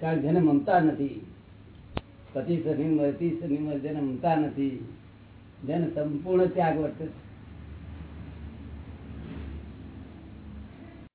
કારણ જેને મમતા નથી, પતિ શરીર મરતી શરીર જેને મમતા નથી, જેને સંપૂર્ણ ત્યાગ વર્તે છે.